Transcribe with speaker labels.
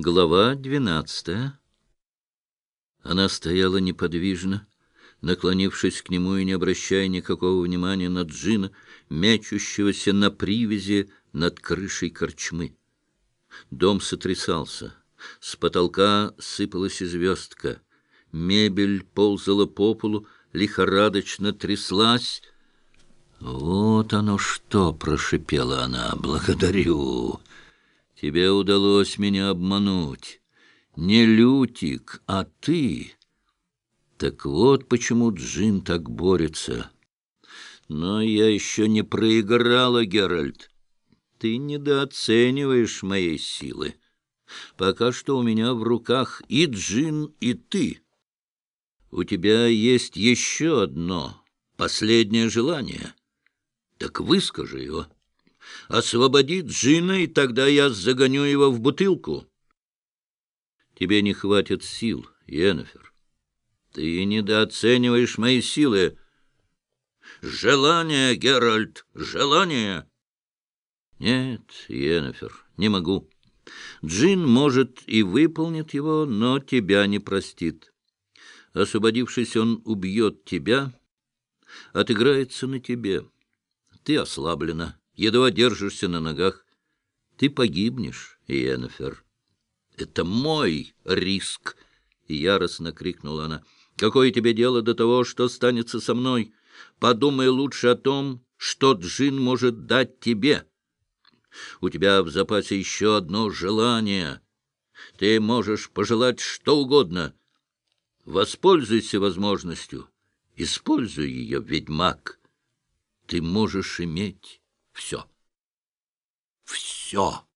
Speaker 1: Глава двенадцатая. Она стояла неподвижно, наклонившись к нему и не обращая никакого внимания на Джина, мячущегося на привязи над крышей корчмы. Дом сотрясался. С потолка сыпалась звездка. Мебель ползала по полу, лихорадочно тряслась. «Вот оно что!» — прошипела она. «Благодарю!» Тебе удалось меня обмануть. Не Лютик, а ты. Так вот почему Джин так борется. Но я еще не проиграла, Геральт. Ты недооцениваешь моей силы. Пока что у меня в руках и Джин, и ты. У тебя есть еще одно, последнее желание. Так выскажи его. Освободи Джина, и тогда я загоню его в бутылку. Тебе не хватит сил, Йеннефер. Ты недооцениваешь мои силы. Желание, Геральт, желание. Нет, Йеннефер, не могу. Джин, может, и выполнит его, но тебя не простит. Освободившись, он убьет тебя, отыграется на тебе. Ты ослаблена едва держишься на ногах. Ты погибнешь, Йеннефер. Это мой риск, — яростно крикнула она. Какое тебе дело до того, что станется со мной? Подумай лучше о том, что Джин может дать тебе. У тебя в запасе еще одно желание. Ты можешь пожелать что угодно. Воспользуйся возможностью. Используй ее, ведьмак. Ты можешь иметь все. Все.